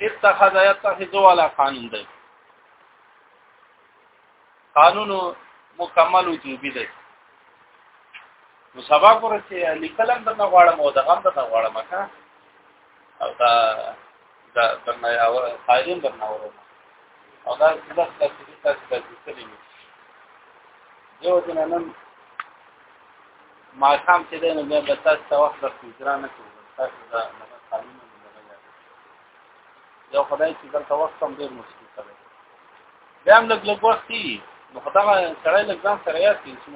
اتخذ يتخذ ولا قانون دی قانون مکمل وجوبي دی نو سبا پورې چې لیکلم درنه غواړم او د غم درنه غواړم ښه او دا دا درنه او قائلین درنه ورو او دا څه څه چې تاسو ته څه دي یو جنانم ما کام چې دی نو بیا به تاسو ته وخت درکړو اجرا نه کوو تاسو دا دغه قانون نه دغه یاد یو خدای چې دلته وخت هم ډېر مشکل کړی بیا هم لږ لږ وخت دی نو خدغه سړی لږ ځان سره یاد کړي چې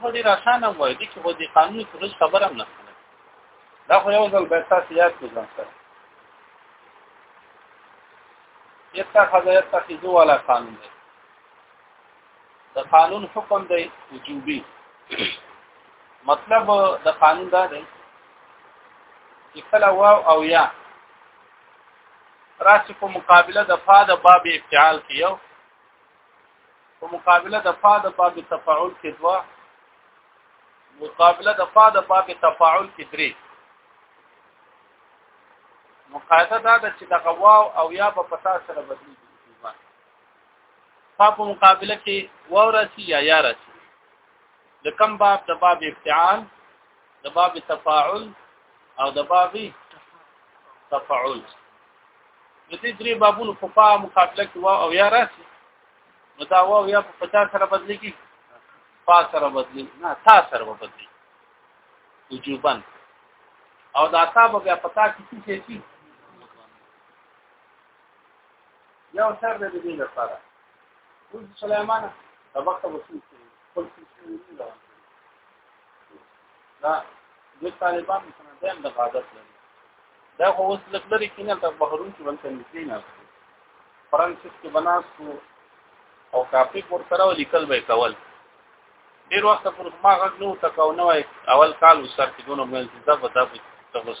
موږ ډېر اسانه هم وایي دي چې خو دې قانوني پروژ خبره هم نه کوله دا خو یو ځل به تاسو یاد کړئ ځان سره یتخذ یتخذو ولا قانون دی د قانون حکم دی وجوبي مطلب د قانون دا دی چې کله واو او یا راشي په مقابله د فا د باب افتعال کې یو په مقابله د فا د باب تفاعل کې دوا مقابله د فا د باب تفاعل کې درې مقاعده دا ده چې د غواو او یا په پتا سره بدلی په مقابله کې ورسی یا یا رسی د کم باب د باب افتعال د باب تفاعل او د باب تفاعل د دې درې بابونو په فا مقابله کې وا او یا راسي نو دا وا او یا په پچا سره بدلي کی فا سره بدلي نه تا سره بدلي وجوبن او دا تا به بیا پتا کې څه شي یو سر د دې لپاره اوس سليمان سبق ته وصول شي خپل څه نه روان دا د طالبان څخه دیم د غادت لري دا خو اوس لږ لري کینه ته بهرون کې ولته نږدې نه فرانسیس کې بناستو او کافي پور سره لیکل به کول ډیر وخت پر ما غږ نو تکاو نه وای اول کال وسر کې دونه مې انتظار ودا په تغوس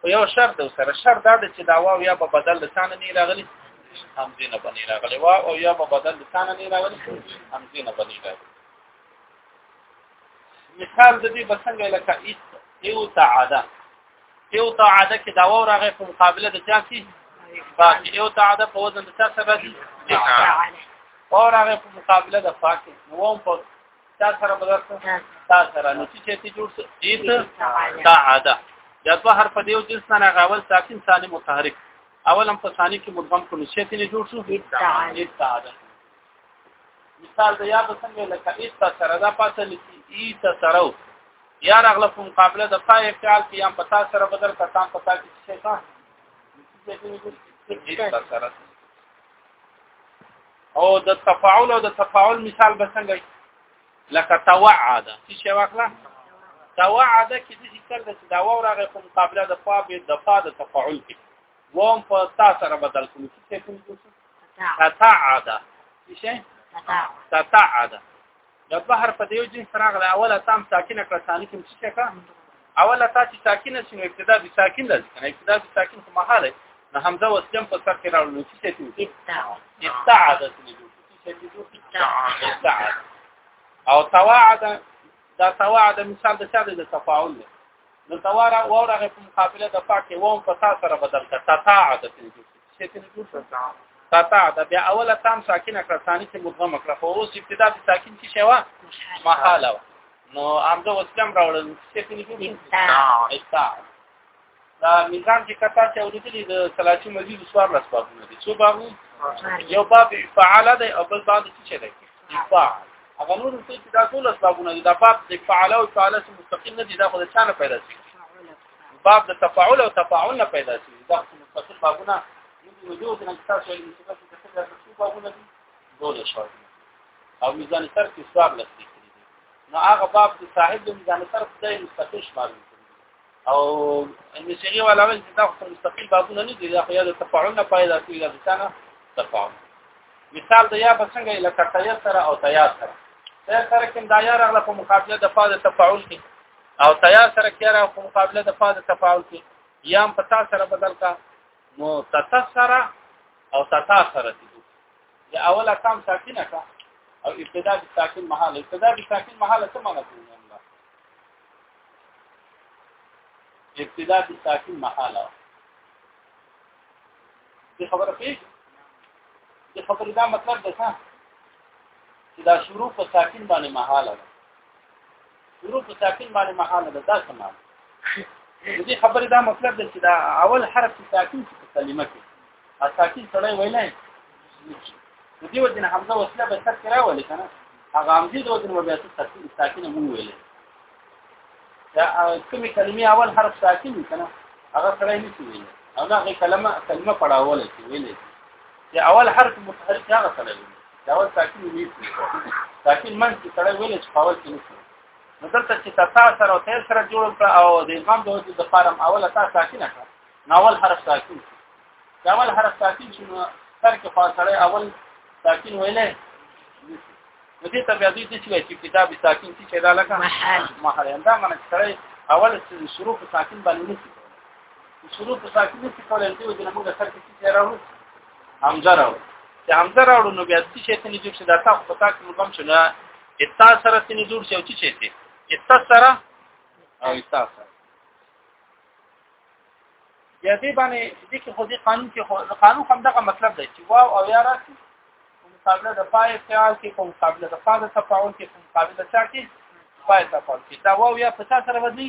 خو یو شرط او سره شرط دا چې دا واو یا په بدل لسان نه راغلی همزه نه بنی راغلی واو او یا په بدل لسان نه راغلی همزه نه بنی راغلی مثال د دې بسنګ لکه ایت یو تعاده یو تعاده کې دا واو راغی په مقابله د چاسي باقي یو تعاده په وزن د چا سره دی او راغی په مقابله د فاکه نو په تا سره بدر تا سره نو چې ته جوړ څه ایت تا عاده دا په حرف دی او جنس نه غاول ساکن ثاني متحرک اولم په ثاني کې مدغم کو نشه ته جوړ شو ایت تا عاده مثال دا یا څنګه لکه ایت تا سره دا پاسه لسی ایت سره یا رغله په مقابله د فاعل فعل کې ام پتا سره بدر کتان پتا کې څه څه سره او د تفاعل او د تفاعل مثال به څنګه لکه توعد چې شی واخله توعد کې د ذکر د دا واو راغې په مقابله د فا به د فا د تفاعل کې ووم په تا سره بدل کړو چې څه کوم تتعد چې شی تتعد د بحر په دیو جنس راغله اوله تام ساکنه کړه ثاني کوم څه کړه اوله تا چې ساکنه شنو ابتدا به ساکن لازم کنه ابتدا به ساکن خو مهاله نه حمزه وسلم په سر کې راوړل چې څه دي استعاد څه دي څه دي استعاد او تواعد دا تواعد مثال د څه د تفاعل دی نو تواره وورغه په مقابله د پاکه ووم په تاسو سره بدل کړه تاعد څه دي ساکن جوړ کړ تا تا دا بیا اوله تام ساکن کړ ثاني کې مدغم کړ خو اوس ابتدا د ساکن کې شوا محاله نو امزه اوس کم راوړل ساکن جوړ تا دا میزان چې کتا چې اوریدلې د سلاچو مزي د سوار لاس بابونه دي څو بابو یو باب فعال دی او بل باب څه دی فعال هغه نور څه چې دا ټول اسبابونه دي دا باب د فعال او فعال سره مستقیم نه دي دا خو د چانه پیدا شي باب د تفاعل او تفاعل نه پیدا شي دا متصل بابونه دي وجود د انصاف او انصاف د څه د څه بابونه دي دول شو او میزان سر کې ثواب لسی نو هغه باب چې صاحب د میزان سر خدای مستقیش معلوم او ان شریعه ولا وایي چې دا خو مستقیل بابونه نه دي دا خو یا د تفاعل نه پیدا شي یا د څنګه تفاعل مثال د یا بسنګ لکه تیار سره او تیار سره تیار سره کوم د یا رغله په مقابله د فاز تفاعل کې او تیار سره کیرا خو مقابله د فاز تفاعل کې یا هم پتا سره بدل کا نو تتسر او تتاخر دي یا اوله کام ساکنه کا او ابتدا د ساکن محل ابتدا د ساکن محل څه معنی کوي ابتدا د ساکن محل دي خبره پیښ دي خبره دا مطلب ده چې دا شروع په ساکن باندې محل ده حروف ساکن باندې محاله ده دا سمه دې خبره دا مطلب دی چې دا اول حرف ساکن چې کلمه کې ساکن سره ویلای نو دی وجه نه حمزه وسله به سر کرا ولې کنه هغه حمزه د وزن وبیا ساکن ساکن مو ویلې دا کومې کلمې اول حرف ساکن کنه هغه سره نه سی ویلې او دا غي کلمه کلمه پڑھاولې سی ویلې چې اول حرف متحرک هغه سره ویلې دا ول ساکن ویل ساکن من چې سره ویل چې پاول کې نشي نو دلته چې تاسو سره او تاسو سره جوړ کړ او د امام د وجود د فارم اوله تاسو ساکن کړ ناول حرف ساکن دا اول حرف ساکن چې نو سر کې فاصله اول ساکن ویلې نو دې ته بیا دې چې وایي چې کتاب ساکن چې دا لکه محل محل دا معنی سره اول شروع په ساکن باندې نشي شروع په ساکن نشي کولای دې وجه موږ سر کې چې راوړو همزه راو چې همزه راوړو نو بیا څه شي ته نه جوړ شي دا تاسو په تاسو مو کوم شنه اتا سره ته نه جوړ شي او څه شي ته اتا سره او اتا سره یا دې باندې دې کې خو دې قانون کې خو قانون هم دغه مطلب دی چې واو او یا راسي مقابله د پای فعال کې کوم مقابله د فاز تفاعل کې کوم مقابله د چا کې پای تفاعل کې دا واو یا په تاسو سره بدلی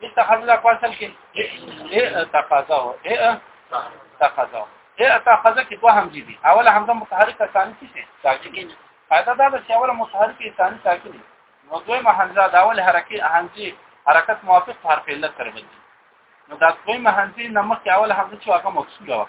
دې تقاضا لا کواسل کې اې تقاضا او اې تقاضا اې تقاضا کې دوه همزې دي اوله همزه متحرکه ثاني څه ساکن فائدہ دا ده چې اوله متحرکه ثاني ساکن نو دویمه همزه دا اوله حرکت همزه حرکت موافق حرف علت سره بدلي نو دا دویمه همزه نمخ اوله همزه چې هغه مقصوده وه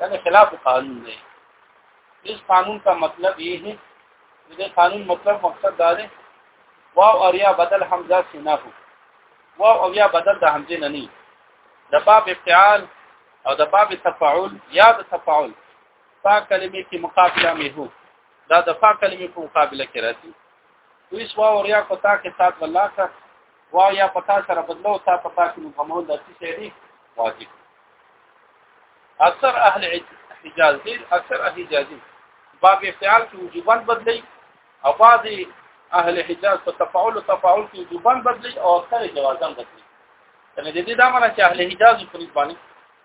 دا خلاف قانون دی اس قانون کا مطلب یہ ہے مجھے قانون مطلب مقصد دا ہے واو اور یا بدل حمزہ سے نہ ہو واو اور یا بدل دا حمزے نہ نہیں دا باب افتعال او دا باب تفاعل یا دا تفاعل فا کلمه کی مقابلہ میں ہو دا دفاع کلمه په مقابله کې راځي تو اس واو اور یا کو تا کے ساتھ والله کا وا یا پتا سره بدلو تا پتا کې مکمل د څه دی واجب اکثر اهل حجاز دي اکثر اهل حجازي باب افتعال کې وجوبان بدلی او بعضي اهل حجاز په تفاعل او تفاعل کې وجوبان بدلی او اکثر جوازان بدلی یعنی د دې دا معنی چې اهل حجاز په نسبانه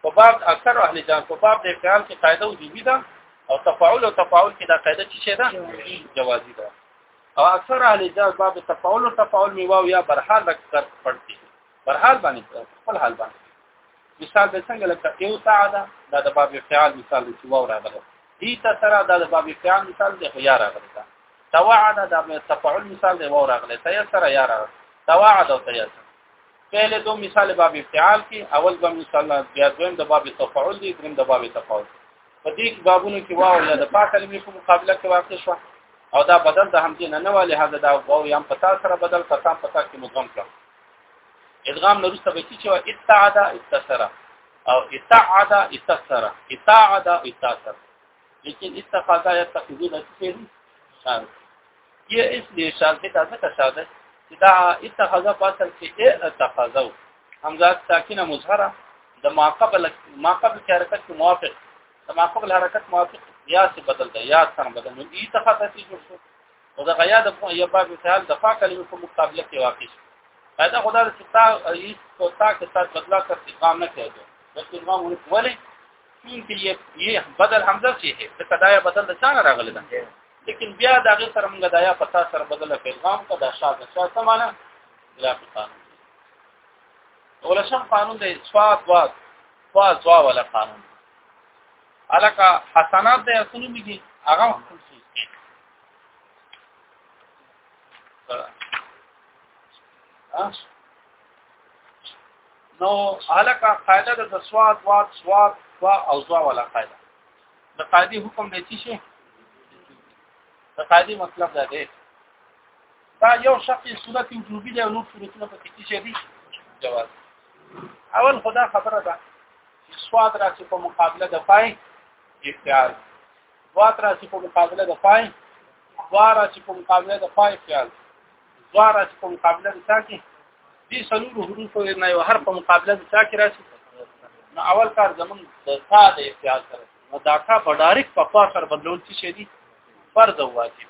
په باب اکثر اهل حجاز په باب د افتعال کې قاعده وجوبي ده او تفاعل او تفاعل کې دا قاعده چې شه ده جوازي ده او اکثر اهل اجاز باب تفاول او تفاول می واو یا برحال رکتر پړتی برحال باندې خپل حال باندې مثال د څنګه لکه یو ساعه ده دا د باب فعال مثال دی چې واو راغله دې ته سره دا د باب فعال مثال دی خو یا راغله دا توعد دا د تفاول مثال دی واو راغله تیسر یا راغله توعد او تیسر پہله دو مثال باب فعال کې اول به مثال بیا دویم د باب تفاول دی دریم د باب تفاول په دې کې بابونو کې واو یا د پاک کلمې په مقابله کې واقع شو او دا بدل د همدې نه نه والي هغه دا واو یا په تاسو سره بدل کړه په تاسو کې مدغم کړه ادغام نو رسته به کې چې وا اتعدا اتسرا او اتعدا اتسرا اتعدا اتسرا لیکن استفاده یا تقدیر نه کوي شان یہ اس لیے شان سے تاسو کا شاد ہے دا اتخذ پاسل کې اتخذو همزه ساکنه مظهره د ما قبل ما قبل حرکت کې موافق د ما قبل حرکت موافق یا څه بدل ده یا څه بدل نو ای ته خاصه شي جوړ شو او د غیا د په یبا په خیال د فا کلمې په مقابله کې واقع شي پیدا خدا د ستا ای تو تا کې سات بدلا کر استقام نه کېږي بس امام ولې چونکه یې یې بدل حمزه شي د کدایا بدل د څنګه راغلی ده لیکن بیا دا غي سره موږ دایا پتا سره بدل پیغام کا دا شاته شاته معنا خلاف قانون ولشم قانون د اسفاد وا وا وا ولا قانون الکه حسنات د اصلو میږي هغه خپل شي نو الکه قاعده د اسفاد وا وا وا او وا ولا قاعده د قاعده حکم دی چې شي د قاعده مطلب دا دی دا یو شرط صورت وجوبي دی او نور صورتونه په کې څه دي جواز اول خدا خبره ده چې سواد راځي په مقابله د پای اختیار سواد راځي په مقابله د پای سواد راځي په مقابله د پای اختیار سواد راځي په مقابله د ساکي دي سلور حروف نه یو هر په مقابله د ساکي راځي نو اول کار زمون د تا د اختیار سره نو دا کا په ډایرک په پاسر بدلول څه شي دي فرض واجب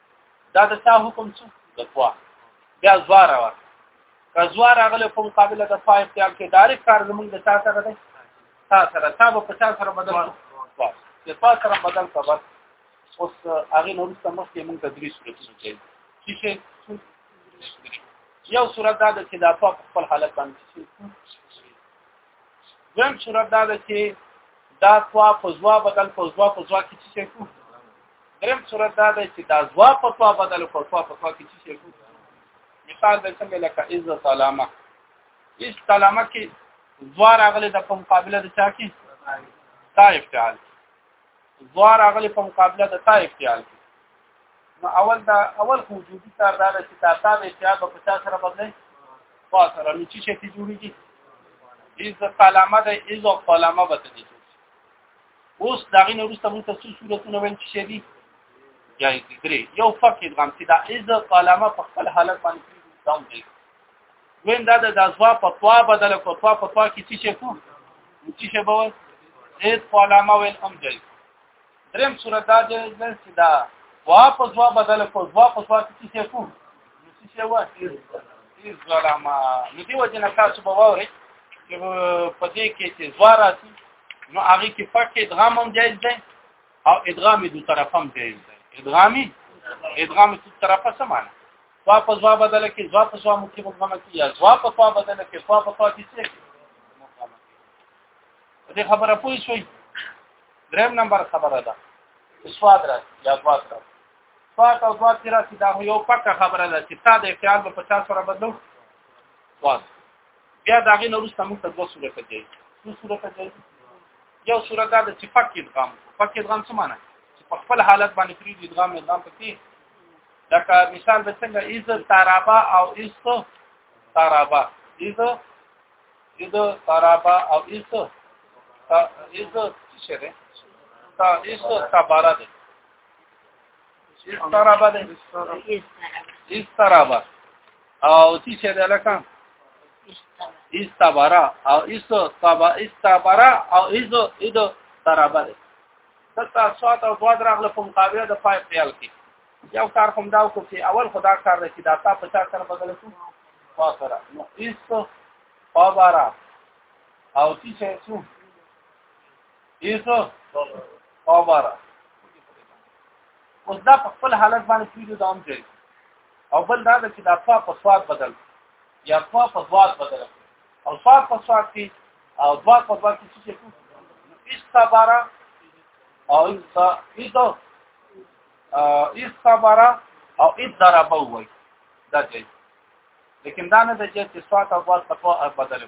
دا د تا حکم څه د توا بیا زوار راوړ که زوار راغله کوم قابلیت د فایف ته کې ډایرک کار زمونږ د تا سره دی تا سره تا به په تا سره بدل چې تا سره بدل کا بس اوس هغه نور څه مخکې مونږ تدریس کړو چې شي یو صورت دا ده چې د افاق خپل حالت باندې شي دویم صورت دا ده چې دا توا په زوا بدل په زوا په زوا کې شي دریم صورت دا دی چې دا ځوا په ځوا بدل کو ځوا په ځوا کې څه شي مثال د څنګه لکه عزت علامه اس علامه کې ځوا راغله د په مقابله د چا کې طائف تعال ځوا راغله په مقابله د طائف تعال نو اول دا اول خو وجودي کار دا چې تا تا به چې په 50 سره بدلې وا سره نو چې شي جوړیږي عزت علامه د عزت علامه بدلې اوس دا غي نورسته موږ ته څو صورتونه ویل چې شي جایز دي درې یو فرق ادغام چې دا از طالما په خپل حالت باندې ادغام دی وین دا د ازوا په توا بدل کو توا په توا کې څه شي کو څه شي به اې طالما وین هم جایز دریم صورت دا چې دا وا په ځوا بدل کو ځوا په ځوا کې څه کو نو څه شی وه تیز ظلمه نو دې وجه نه تاسو به واورئ چې په دې کې چې ځوا راځي نو هغه کې فرق ادغام هم جایز دی او ادغام دو طرف هم جایز دی ادغامي ادغام دو طرف څه معنی ځوا په ځوا بدل کې ځوا په ځوا مکه مقام کې یا ځوا په ځوا بدل کې ځوا په ځوا کې څه دې خبره پوه شوي دریم نمبر خبره ده سواد راځي یا ځوا راځي فات او فات کې راځي دا یو پکه خبره ده چې تا د اختیار په 50 سره بدلو واس بیا دا غي نورسته موږ ته دوه صورت دی دوه صورت دی یو صورت دا چې فک ادغام فک ادغام څه معنی چې په خپل حالت باندې فری ادغام ادغام پکې دا کا مثال به څنګه از تارابا او از تارابا از از تارابا او از از څه ده تا از تبارا ده استرابه ده استرابه او تی شه ده لکه استبرا او ایسو تبا استبرا او ایزو ایدو ترابه ده دلته سوات او دواد راغله په مقابله د پای خیال کې یو کار کوم دا وکړو چې اول خدا کار دی چې دا تا په چا سره بدل شو فاصله نو ایسو فابارا او تی شه څو ایسو او بارا اوس دا په خپل حالت باندې پیډو دام دی او بل دا چې دا په په سواد بدل یا په په سواد بدل او سواد په سواد کې او دوا په دوا کې چې کوم استبارا او ایسا ایدو استبارا او ادربه وای دا دی لیکن دا نه د چې سواد او دوا په بدل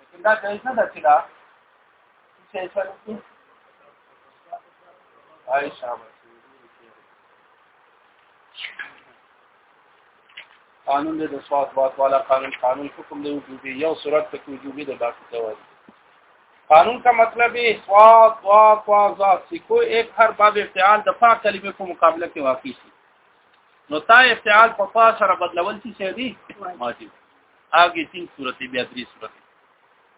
لیکن دا جایز نه ده چې دا چې څه وکړي عائشہ قانون د سواد بات والا قانون قانون حکم دی وجوبي یو صورت ته وجوبي د باقي جواز قانون کا مطلب ہے سوا دوا قوا ذا سے کوئی ایک ہر باب افتعال دفاع کلمے کو مقابلہ کے واقع سی نو تا افتعال په فا سره بدلول څه دی واجب هغه تین صورت بیا درې صورت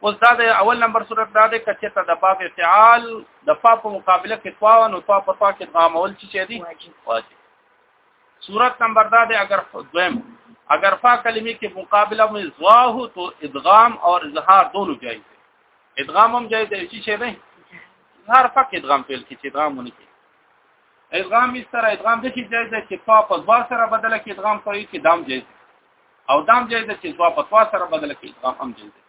اوس دا د اول نمبر صورت دا ده کچه ته د باب فعال د فا په مقابله کې فا نو فا په فا کې غامول چې دي واجب صورت نمبر دا ده اگر دویم اگر فا کلمې کې مقابله مې زوا هو تو ادغام او اظهار دونو جایز دي ادغام هم جایز دي چې دي اظهار فقط ادغام پیل کې چې ادغام ونه کې ادغام استر ادغام د کې جایز دي چې فا په زوا سره بدله کې ادغام کوي کې دام جایز او دام جایز ده چې سوا په توا سره بدل کړي دا هم جایز ده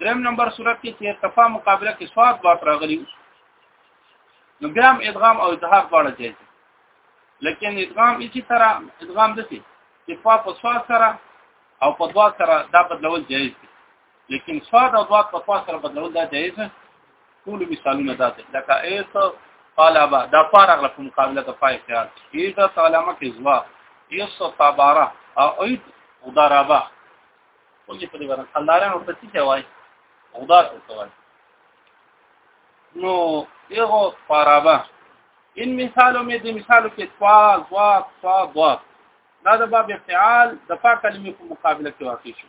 دریم نمبر صورت کې چې ارتفاع مقابله کې سوا دوا راغلي نو بیا هم ادغام او اظهار دواړه جایز دي لیکن ادغام هیڅ طرح ادغام دسی چې سوا په سوا سره او په دوا سره دا بدلول جایز دي لیکن صاد او ضاد په خوا سره بدلول دا جایز ټول مثالونه دا دي لکه ایت طالبا دا فارغ په مقابله د پای خیال ایت طالما کې زوا ایت صبارا او ایت ودارابا ولې په دې باندې خلاران او پتی څه وای او دا څه وای نو یو فارابا ان مثالو مې د مثالو کې توا زوا توا ضاد دا د باب افتعال د فا کلمې په مقابله کې واقع شي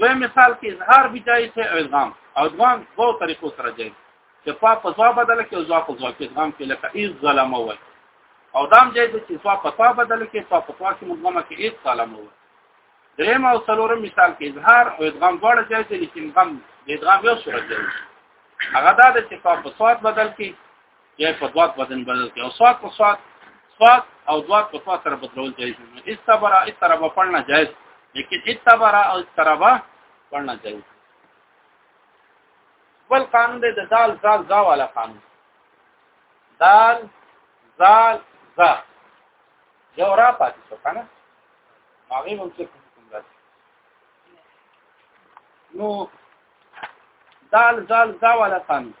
دوی مثال کې اظهار به جایز او ادغام او ادغام په طریقو سره جایز چې په په ځواب بدل کې او ځواب په ځواب کې ادغام کې لکه ایز ظلم وای او دام جایز چې ځواب په ځواب بدل کې په په ځواب کې مدغم کې ایز ظلم وای دریم او څلورم مثال کې اظهار او ادغام دواړه جایز دي لیکن غم د ادغام یو صورت دی هغه دا چې په په ځواب بدل کې یا په دوات بدن بدل کې او سواد په سواد سواد او دوات په سواد سره بدلول جایز نه استبرا استربا پڑھنا جایز لیکن استبرا او استربا پڑھنا جایز بل قانون دی د دال زال زا والا قانون دال زال زا یو را پاتې شو کنه هغه مونږ څه کوم راځي نو دال زال دا ولا قانون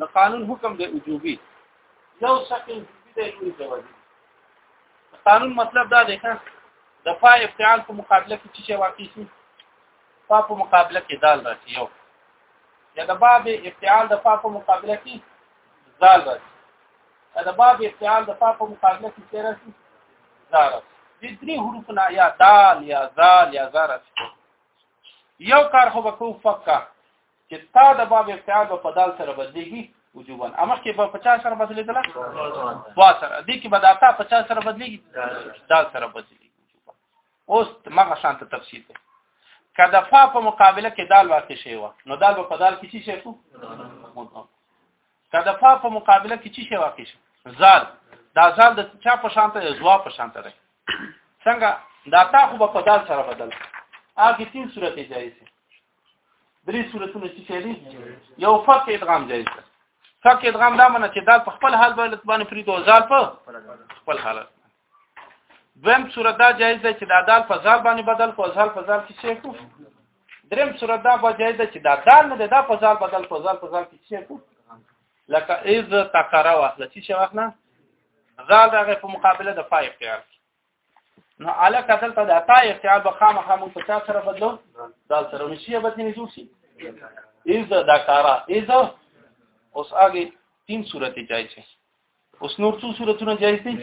د قانون حکم دی وجوبي یو شکل دی یو جوازي قانون مطلب دا دی ښه د فا افتعال په مقابله کې چې واقع شي فا په مقابله کې دال راځي یو یا د باب افتعال د فا په مقابله کې دال راځي د باب افتعال د فا په مقابله کې څه راځي دال د درې حروف نه یا دال یا زال یا زار یو کار خو وکړو فقہ چې تا د باب افتعال په دال سره بدلېږي وجوبا امر کې په 50 سره بدلېدل وا سره دې کې بداتا 50 سره بدلېږي دال سره بدلېږي اوس مغه شانت تفصیل دی کله فا په مقابله کې دال واقع شي و نو دال په دال کې چی شي کو کله فا په مقابله کې چی شي واقع شي زال دا زال د چا په شانته زوا په شانته دی څنګه دا تا خو په دال سره بدل هغه تین صورت جایز دی درې صورتونه چې چلی یو فک ادغام جایز دی فک ادغام دا معنی چې دال په خپل حال باندې باندې پری دوه ځال په خپل حالت دویم صورت دا جایز دی چې دا دال په ځال باندې بدل کو ځال په ځال کې شي کو دریم صورت دا به جایز دی چې دا دال نه دا په ځال بدل کو ځال په ځال کې شي کو لکه اذ تقرا واخله چې شي واخله زال دغه په مقابله د فای اختیار نو الک دلته د عطا اختیار به خامخا مو په چا سره بدلو دا سره نشي به تنه جوړ شي ایز دا کارا ایز اوس هغه تین صورت جای شي اوس نور څو صورتونه جایز دي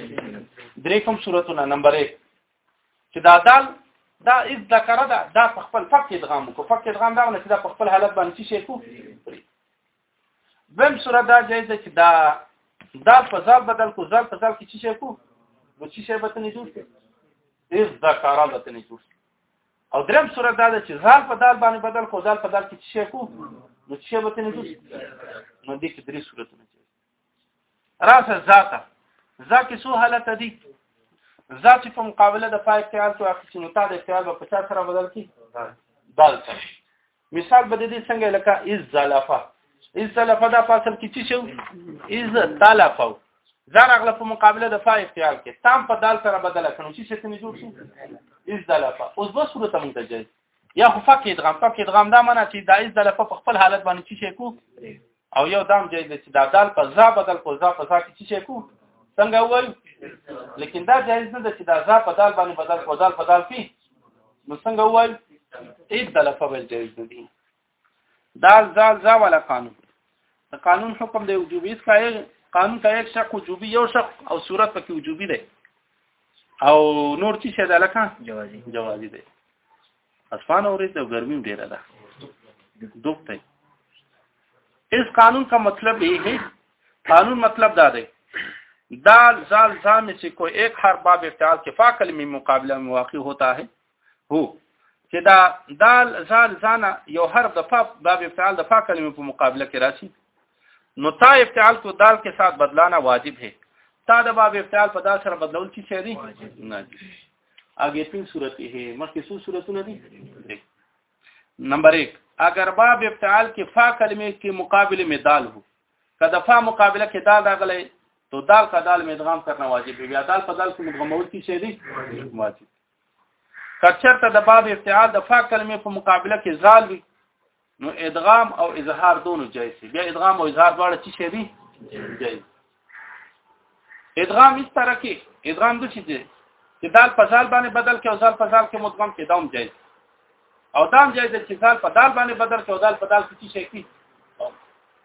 درې کوم صورتونه نمبر 1 چې دا دال دا از ذکر دا دا په خپل فقط ادغام کو فقط ادغام دا نه چې دا په خپل حالت باندې شي کو دویم صورت دا جایز ده چې دا دال په ځال بدل کو ځال په ځال کې چې شي کو نو چې شي به ته نه جوړ شي هیڅ دا کار به ته نه جوړ شي او دریم صورت دا ده چې ځال په دال باندې بدل کو ځال په دال کې چې شي کو نو چې شي به ته نه جوړ شي نو دې کې درې صورتونه راسه ذاته ذاکې سو حالت دي ذات په مقابله د پای فعل تو اخیستي نو تا د فعل په 50 سره بدل کی دال سره مثال به دې څنګه لکه از زلفه از زلفه دا فاصل کې چی شو از تلفه زار اغله په مقابله د فای اختیار کې تام په دال سره بدل کړو چې څه نه جوړ شي از دلفه اوس به صورت مونږ ته ځي یا خو فقې ادغام فقې ادغام دا معنی چې د از دلفه په خپل حالت باندې چې شي کو او یو دام جای دی چې دا دال په ځا بدل کو ځا په ځا کې څه شي کو څنګه وایو لیکن دا جایز نه ده چې دا ځا په دال باندې بدل کو دال په دال کې نو څنګه وایو ایک دل په ول جایز نه دي دا ځا ځا ولا قانون د قانون حکم دی وجوبي اس کا قانون کا یک شق وجوبي یو شق او صورت پکې وجوبي دی او نور چې شه ده لکه جوازي جوازي دی اسمان اورې د ګرمي ډیره ده دوخته اس قانون کا مطلب یہ ہے قانون مطلب دا دی دال زال زام سے کوئی ایک ہر باب افتعال کے فاقل میں مقابلہ میں واقع ہوتا ہے ہو چې دا دال زال زانا یو حرف د فا باب افتعال د فا کلمې په مقابله کې راشي نو تا افتعال کو دال کې سات بدلانا واجب ہے تا د باب افتعال په دال سره بدلول چې شي نه اگے تین صورتیں ہیں مخکې څو صورتونه دي نمبر 1 اگر باب افتعال کې فا کلمه کې مقابله میں دال ہو کدا فا مقابله کې دال راغلی تو دال کا دال میں ادغام کرنا واجب ہے بیا دال په دال کې مدغمول کی شی دی واجب کچرته د باب افتعال د فا کلمه په مقابله کې زال وي نو ادغام او اظهار دونو جایز دي بیا ادغام او اظهار دواړه څه شي دي جایز ادغام اس طرح کې ادغام د څه دي چې دال په ځال باندې بدل کې او ځال په ځال کې مدغم کې دام جایز او دام جایز چې ځال په دال باندې بدل کې او دال په دال کې څه شي کې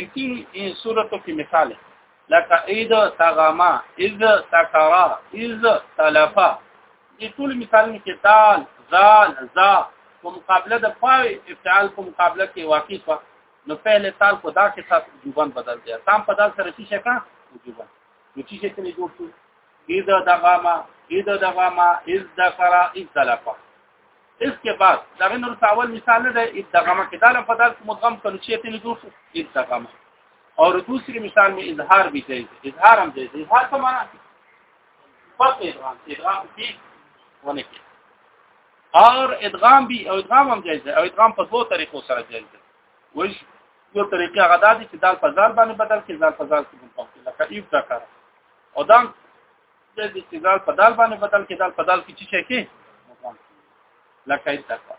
انتین این صورتو کې مثال لکه اید تغما اذ تکرا اذ تلفا دې ټول مثالونه کې دال زال زا په مقابله د فاعل افتعال په مقابله کې واقع شو نو پہلے تال کو دا کې سات وجوبن بدل دی تام په دال سره شي شکا وجوبن نو چې څه نه جوړ شو اید دغما اید دغما اذ ذکر اذ تلفا اس کے بعد دا غن رس اول مثال ده ادغام کې دا لفظ دال مدغم کړو چې ته نه جوړ شو ادغام اور دوسری مثال میں اظهار بھی جائز ہے اظهار ہم جائز ہے اظهار کا معنی پس ادغام ادغام کی ہونے کی اور ادغام بھی او ادغام ہم جائز ہے او ادغام په دوه طریقو سره جائز ہے وش یو طریقه غدا دي چې دال په ځال باندې بدل کې ځال په ځال کې مطابق لکه ایف ذکر او دا د استدلال په دال باندې بدل کې دال په دال کې چې کې لکه ایتکا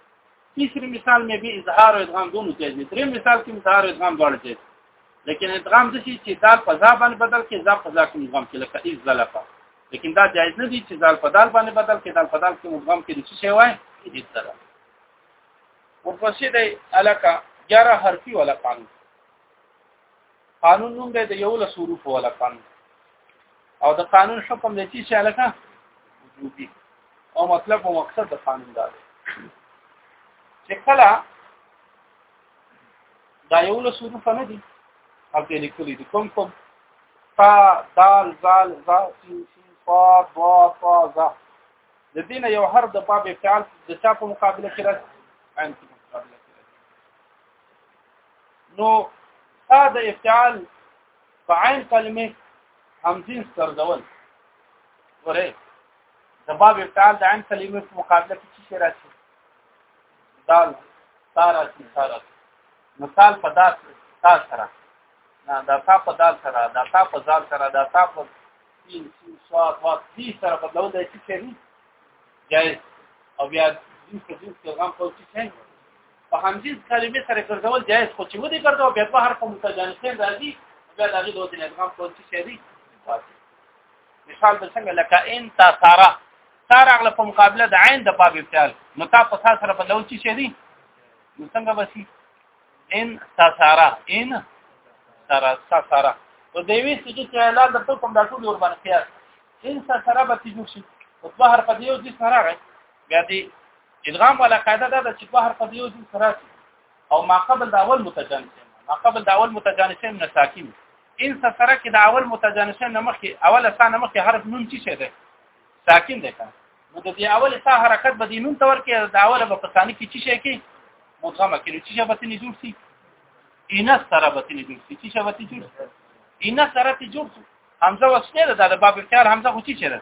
تیسری مثال مې به اظهار او ادغام دونو جایز دي دریم مثال کې اظهار او ادغام دواړه جایز لیکن ادغام د شي چې دال په ځا باندې بدل کې ځا په ځا کې ادغام کې لکه ایز زلفا لیکن دا جایز نه دي چې دال په دال باندې بدل کې دال په دال کې ادغام کې د څه شی وای دې سره ورپسې د الکا 11 حرفي ولا قانون قانون نوم دی د یو لس حروف ولا قانون او د قانون حکم د چی څه لکه وجوبي او مطلب او مقصد د قانون دا دی چې کله دا یو له صروف نه دي هغه لیکلي دي کوم کوم تا دال زال زا سین سین فا با فا زا د دین یو هر د باب فعل د چا په مقابله کې راځي ان په مقابله کې راځي نو دا د افعال په عین کلمه همزین سترځول ورې د باب ابتعال د عین کلمه په مقابله کې څه راځي دال سارا سی سارا مثال په داس تا سره نه دا تا په دال سره دا تا په ځال سره دا تا په سین سین سواد واد دې سره بدلول د څه شي جایز او بیا جنس په جنس کې غم په څه شي په همجنس کلمې سره ګرځول جایز خو چې ودی ګرځاو بیا په هر کوم متجانسین راځي بیا د هغې دوه دینه غم په څه شي دی مثال به څنګه لکه ان تا سارا سارا اغله په مقابله د عین د باب ابتال نو تا په سار سره په لول څه شي دی نو څنګه بسی ان تا سارا ان سارا سارا او دوی چې چې اعلان د ټول کوم د ټول ور باندې هند سره به تجور شي او دوه حرف دی یو ځای سره راغی بیا دی ادغام ولا قاعده دا ده چې دوه حرف دی یو ځای سره شي او ما قبل د اول متجانسین ما قبل د اول متجانسین نه ساکن ان سره کې د اول متجانسین نه مخکې اول سانه مخکې حرف نون چی شه ده ساکن ده کنه نو د دې اول سا حرکت به د نون تور کې د اول په ثاني کې چی شه کې مصامه کې چی شه به تنې جوړ شي ان سره به تنې جوړ شي چی شه به تنې جوړ شي ان سره ته جوړ شي حمزه وسله ده د باب اختیار حمزه خو چې ده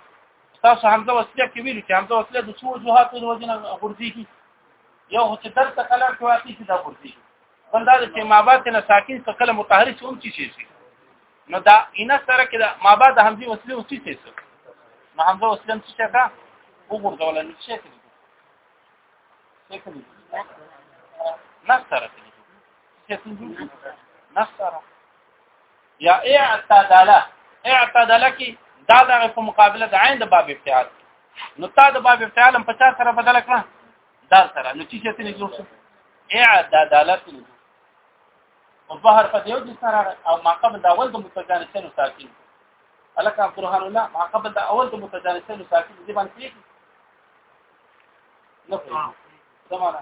تاسو حمزه وسله کې ویل چې حمزه وسله د څو وجوهات د وجنه غورځي کی یو چې درته کلر کې واقعي چې دا غورځي بل دا چې مابات نه ساکن څخه کله متحرک هم چې شي نو دا ان سره کې دا مابات د حمزه وسله او چې څه نو حمزه وسله چې څه ده وګورځول نه شي کې نه سره کې نه سره یا اعتداله اعتداله کې دا دغه په مقابله د عین د باب ابتعاد نو تا د باب ابتعاد په چا سره بدل کړه دال سره نو چې څه نه جوړ شو اعتداله او بهر په دیو دي سره او ما قبل د اول د متجانسینو ساکن الک عبد الرحمن الله ما قبل د اول د متجانسینو ساکن دي باندې کیږي نو څه معنا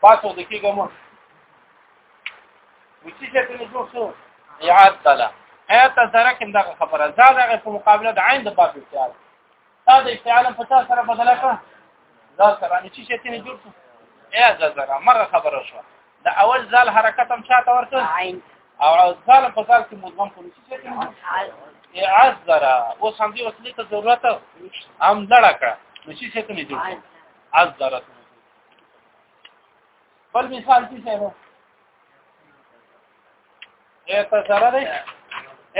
پاسو د کېږه مو وچی چې ته جوړ شو یاد تعالی ایت سره کوم دغه خبره زاده غو په مقابله د عین د باب اختیار دا د اختیار په تاسو سره بدل کړه دا سره نه چې ته نه جوړ شو یا زره مره خبره شو د اول ځل حرکت هم چاته ورته عین او ځل په ځل کې مضمون کوم چې ته نه اعاز زره اوس هم دې وسلې ته ضرورت هم لړکړه نو چې ته نه جوړ شو از زره بل مثال څه دی اعتزاله دی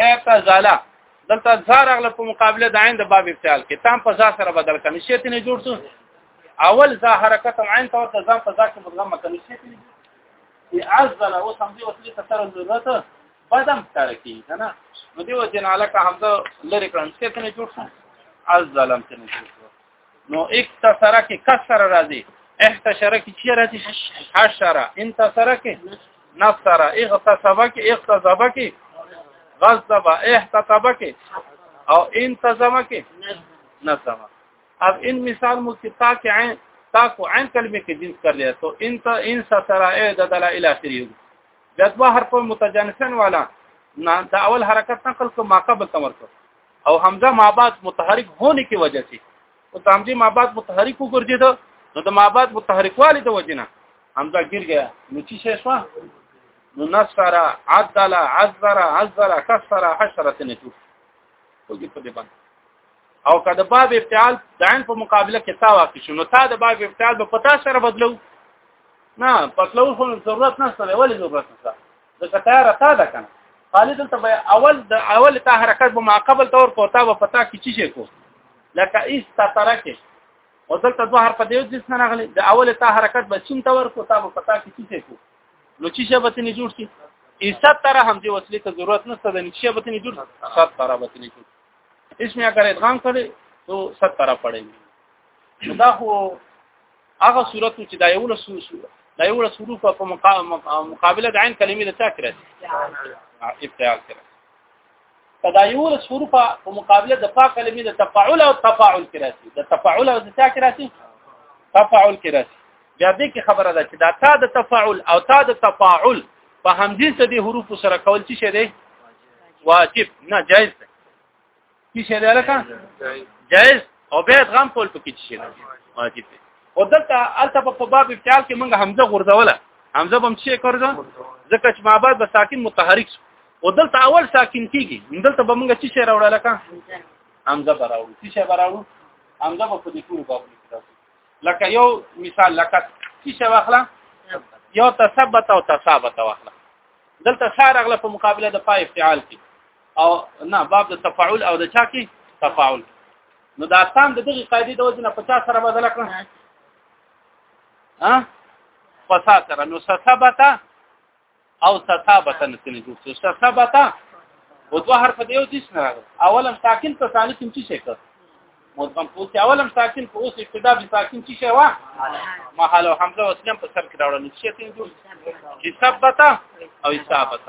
اعتزاله دلته زار اغله په مقابله د عین د باب ابتال کې تام په ځا سره بدل کړي شي ته نه جوړ شو اول ځا حرکت عین ته ورته ځم په ځا کې مدغم کړي شي ته نه اعزل او سم دی وسلی ته سره ضرورت بدم سره کی کنه نو دی وجه نه علاقه حمزه لری کړم شي ته نه جوړ شو اعزلم ته نه جوړ نو اکتسره کې کسر راځي احتشره کې چی راځي حشره انتصره کې نصره اغتصبه کې اغتصبه کې غصب احتطبه کې او انتصبه کې نصبه اب ان مثال مو کې تا کې عین تا کو عین کلمه کې جنس کر لیا تو انت ان سره اې د دلا اله اخر یو جذبه حرف متجانسن والا نه دا اول حرکت نقل کو ماقبل تمرکز او حمزه مابعد متحرک هونه کې وجه سي او حمزه مابعد متحرک وګرځي دا نو د مابعد متحرک والي د وجنه حمزه ګر گیا نو چې شې شو نو نصر عدل عذر عذر كسر حشره نتو وګي په دې باندې او کله باب ابتعال د عین په مقابله کې تا واقع شنو تا د باب ابتعال په پتا سره بدلو نه پتلو خو ضرورت نشته ولې ضرورت نشته د کتار رتا ده کنه خالد دلته به اول د اول ته حرکت به معقبل تور کوتا و پتا کی چی کو لکه ایس تا ترکه او دلته دوه حرف دیو جس نه راغلی د اول ته حرکت به سین تور کوتا و پتا کی چی کو نو چی شه به تنی جوړ کی ایسا تر هم دی وصلی ته ضرورت نشته د نشه به تنی جوړ سات تر به تنی جوړ اسمه اگر ادغام کړي تو سات تر پړې دا خو هغه صورت چې دا یو لس دا یو لس حروف په مقابله د عین کلمې د تاکر افتعال کړه دا یو لس حروف په مقابله د فا کلمې د تفاعل او تفاعل کړه د تفاعل او د تاکر تفاعل کړه بیا دې کې خبره ده چې دا تا د تفاعل او تا د تفاعل په همدې سدي حروف سره کول چې شه دی واجب نه جایز ده کی شه ده لکه جائز او به ادغام کول پکې شي واجب دی او دلته الته په باب ابتال کې موږ حمزه غورځوله حمزه بم شي کړو ځکه چې مابعد به ساکن متحرک شو او دلته اول ساکن کیږي دلته به موږ چې شي راوړل کا حمزه براوړو چې شي براوړو حمزه په دې ټول باب کې لکه یو مثال لکه چې شي واخلا یو تثبت او تثابت واخلا دلته سار اغله په مقابله د پای افتعال کې او نه باب د تفاعل او د چا کې تفاعل نو دا تام د دغه قاعده د وزن په چا سره بدل کړه ها فسا سره نو ثبت او ثبت نه تنه جوړ څه ثبت او دوه حرف دیو دي سره اولم ساکن په ثاني کې څه شي کړ مدغم پوسی اولم ساکن په اوس ابتدا به ساکن چی شوا محل او حمزه وسلم په سر کې راوړل شي ته جوړ چې ثبت او ثابت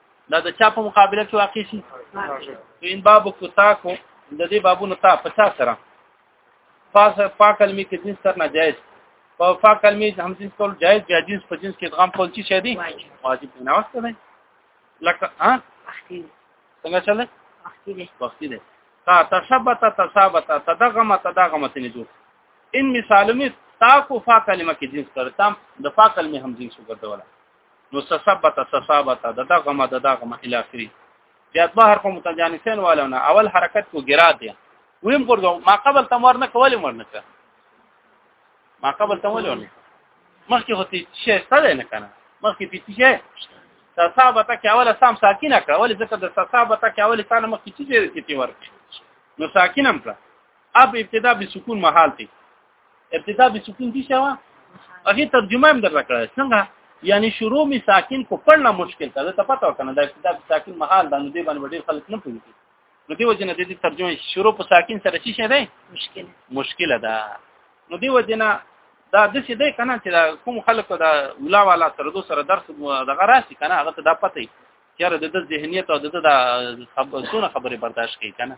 دا د چا په مقابله کې واقع شي ان باب کوتاکو د دې بابونو ته په چا سره فاس فا کلمې کې جنس تر ناجایز په فا کلمې هم جنس کول جایز بیا جنس په جنس کې ادغام کول چی شه دي واجب نه واسطه نه لکه ها څنګه چلې وختي دي وختي دي تا تثبت تثبت تدغم تدغم تنجو ان مثالمه تا کو فا کلمه کې جنس کړ تام د فا کلمې هم جنس وګرځوله نو سسبت سسابت د دغه ما د دغه ما الی اخره بیا دوه حرف متجانسین والونه اول حرکت کو ګرا دی ویم ګورځو ما قبل تم ورنه کولې ورنه کړ ما قبل تم ولې ورنه مخکې هوتی شي ستل نه کنه مخکې پیتی شي سسابت کې اوله سام ساکینه کړ ولې ځکه د سسابت کې اوله سام مخکې چې دې ورکړي نو ساکینم کړ اب ابتدا به سکون محال دی ابتدا به سکون دي شوا هغه ترجمه هم درکړه څنګه یعنی شروع می ساکن کو پړنا مشکل ته ته پته وکنه دا ابتدا به ساکن محال دا نو دی باندې ډیر خلک نه پوهیږي نو دی وجنه د دې ترجمه شروع په ساکن سره چی شه دی مشکل مشکل ده نو دی وجنه دا د څه دی کنه چې کوم خلک دا ولا والا سره دو سره درس دغه راسي کنه هغه ته دا پته یاره د ذهنیت او د د خبرونه خبره برداشت کوي کنه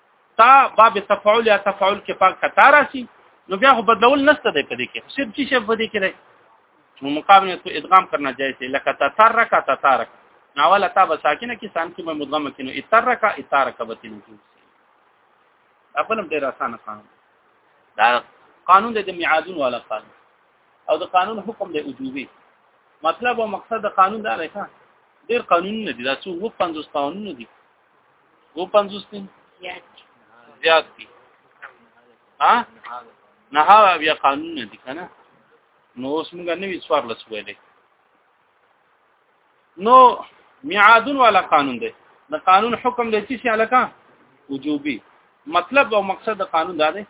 تا باب تفعول یا تفعول کې پاک کتا راشي نو بیا خو بدلول نشته دی په دې کې صرف چې شی په دې کې دی نو مقابله ته ادغام کرنا جایز دی لکه تترک تترک ناول تا بساکنه کې سان کې مدغم کې نو اترک اترک بتینو کې خپل ډیر اسانه قانون دا قانون د میعادون والا قانون او د قانون حکم د وجوبي مطلب او مقصد د قانون دا دی ډیر قانون نه دي دا څو 50 قانون نه دي دو پنځوس دي زیات دي ها نه هغه بیا قانون نه دي کنه نو اوس موږ نه وی څوار لس ویلې نو میعاد ولا قانون دی د قانون حکم دی چې علاقه وجوبي مطلب او مقصد د قانون دا دی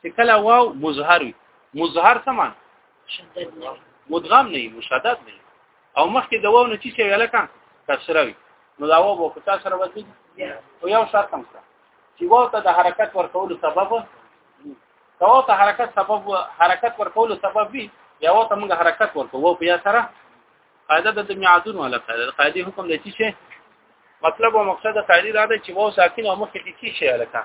چې کله واو مظهر وي مظهر څه معنی مدغم نه مشدد نه او مخکې د واو نه چې ویل کان کسره وي نو دا واو په تاسو سره وځي او یو شرط هم شته چې واو ته د حرکت ورکول سبب واو ته حرکت سبب حرکت ورکول سبب وي یا واو ته موږ حرکت ورکو واو په یا سره قاعده د میعادون ولا قاعده قاعده حکم دی چې مطلب او مقصد قاعده دا ده چې واو ساکن او مخکې کې شي الکه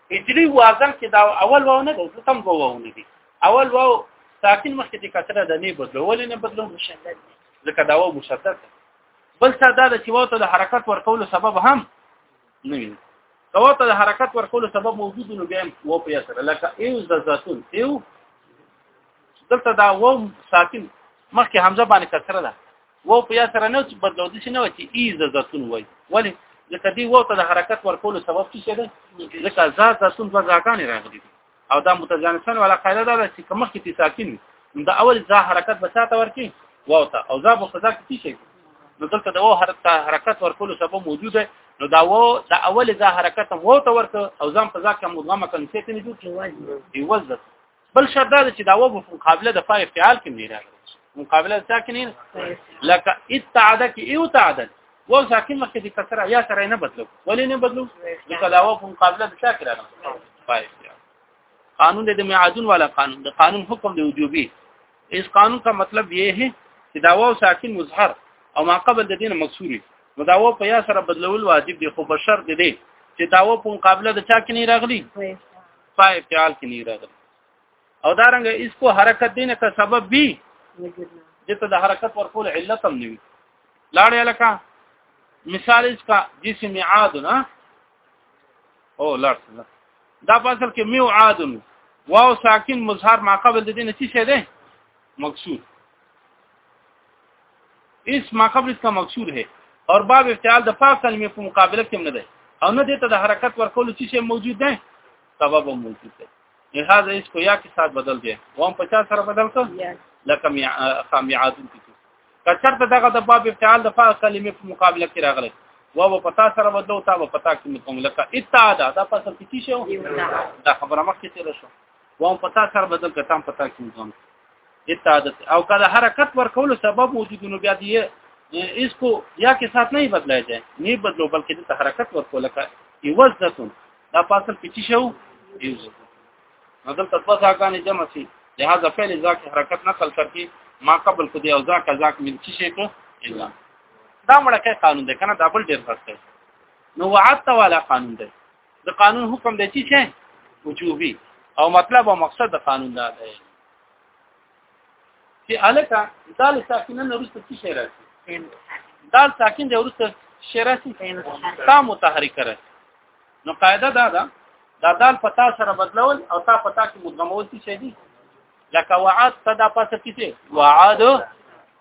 هجری وازل کې دا اول واو نه ده تم واو نه دي اول واو ساکن مخکې د کثره د نه بدلول نه بدلو مشدد ځکه دا واو مشدد بل څه دا چې واو ته د حرکت ورکول سبب هم نه وي کوا ته د حرکت ورکول سبب موجود نو بیا و په یسر لکه ایو ززاتون ایو دلته دا و ساکن مخکې حمزه باندې کثره ده وو په یا سره نه چې بدلو دي نه وتی ای زاتون وای ولی ځکه دی وو ته د حرکت ورکول سبب څه دی ځکه ذات زاتون په ځاګان راغلي او دا متجانسن ولا قاعده ده چې کومه کې ساکن د اول ځا حرکت بساته ورکی وو ته او ځا په خدا کې شي نو دلته د وو حرکت ورکول سبب موجود دی نو دا وو د اول ځا حرکت وو ته ورته او ځم په ځکه مدغمه کنسیت نه جوړ دی وزت بل شرط دا چې دا و په مقابله د فاعل فعال کې نه راغلی مقابله ساکنین لکه اتعاده کې یو تعدد و ساکن مخکې د کسره یا سره نه بدلو ولې نه بدلو لکه دا و په مقابله د ساکن راغلی فاعل قانون د معادن والا قانون د قانون حکم د وجوبي اس قانون کا مطلب یہ ہے چې دا و ساکن مظهر او ما قبل د دین مکسوري نو دا و په یا سره بدلول واجب دی خو بشر دی چې دا و په مقابله د چا کې نه راغلی فا افتعال کې نه راغلی او دا رنګ اس کو حرکت دینه کا سبب بي جته د حرکت ورکول علت هم نه وي لاړې لکه مثال اس کا جسم عاد نه او لاړ دا په اصل کې میو عاد واو ساکن مظهر ما قبل د دې نه څه شه ده مقصود اس ما قبل اس کا مقصور ہے اور باب افتعال د پاک کلمې په مقابله کې نه ده او نه دې ته د حرکت ورکول چې شی موجود ده سبب هم موجود ده لہذا اس کو یا کے ساتھ بدل دے وہ ہم 50 سره بدل کړ لکه خامیات کی کچر ته دغه د باب افتعال د پاک کلمې په مقابله کې راغله و و پتا سره بدلو تا و پتا کې کوم لکه اتعاد دا پس کې شو دا خبره مخکې تیر شو وام پتا سر بدل کتم پتا کې ځم اتعادت او کله حرکت ورکول سبب موجود نو بیا دی اس کو یا کې سات نه بدلای دی نه بدلو بلکې د حرکت ورکول کا یوزتون دا فاصل پچی شو یوزتون نو دلته په ځاګان جمع شي لہذا فعل ذاک حرکت نقل کړي ما قبل کو دی او ذاک ذاک من چی شي کو الا دا مړه کې قانون دی کنه دا بل ډیر فرق دی نو وعدت والا قانون دی د قانون حکم دی چې وجوبي او مطلب او مقصد د قانون دا دی چې الکه دال ساکنه نورسته څه شی راځي دال ساکن دی ورسته شی راځي تا متحرک راځي نو قاعده دا ده دا دال پتا سره بدلول او تا پتا کې مدغمول څه شي دي لکه وعد صدا پاسه کیسه وعد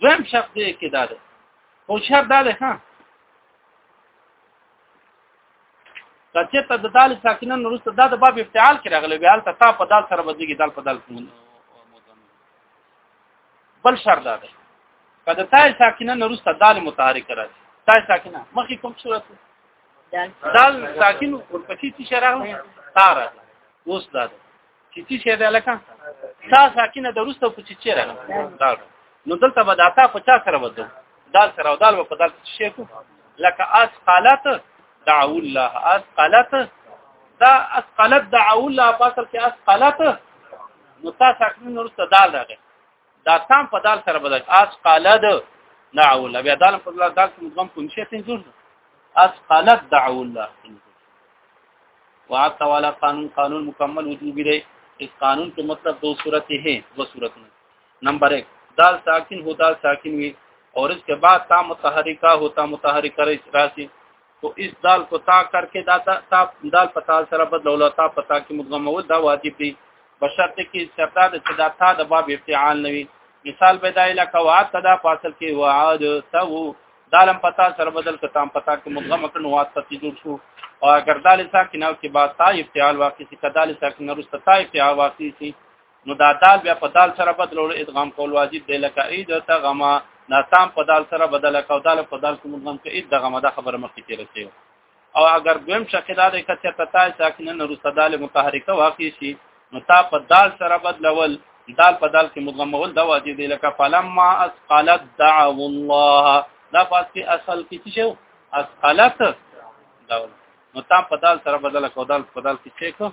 دویم شرط دی کې دا ده خو شرط دا ده ها کچې ته د دال ساکنه نورسته دا د باب افتعال کې راغلی بیا ته تا په دال سره بدلږي دال په دال بل شرط دا ده کله تا ساکنه نورسته دال متحرک راځي تا ساکنه مخکې کوم صورت دال ساکن ورپسې چې شرغله تاره اوس دا ده چې څه شي ده لکه تا ساکینه درسته په چې چی راغله نو دلته به دا تا په چا سره ودو دال سره او دال په دال شي کو لکه اس قالت دعو الله اس قالت دا اس قالت دعو الله په اصل کې اس قالت نو تا ساکینه درسته دال راغله دا تام په دال سره بدل اس قالد دعو الله بیا دال په دال دال مدغم کوم شي تنجور اس قالت دعو الله وعد تعالی قانون قانون مکمل وجوب دی اس قانون کې مطلب دو صورت ہے دو صورت میں نمبر 1 دال ساکن ہو دال ساکن ہوئی اور اس کے بعد تا متحرکہ ہوتا متحرک کرے راسی تو اس دال کو تا کر کے دا تا, تا دال پتا سره بدلول تا پتا کې مدغم و دا واجب دی بشرط کې سرتا د صدا تا د باب افتعال نوي مثال پیدا لکه وعد تدا فاصل کې وعد تو دالم پتا سره بدل کتام پتا کې مدغم کړه نو واسطه جوړ شو او اگر دال ساکن او کې با تا افتعال واقع سي کدال ساکن رست تا افتعال واقع سي نو دا دال بیا په دال سره بدلول ادغام کول واجب دی لکه اید ته غما ناتام په دال سره بدل کاو دال په دال کې مدغم کې اید غما دا خبره مخکې تیر شي او اگر دویم شکه دا دی کچه تتا ساکنه نو صدال متحرکه واقع شي نو تا په دال سره بدلول دال په دال کې مضمول دا واجب دی لکه فلما اسقلت دعوا الله دا فاصله اصل کې څه شو اسقلت دا نو تا په دال سره بدل کو دال په دال کې څه کو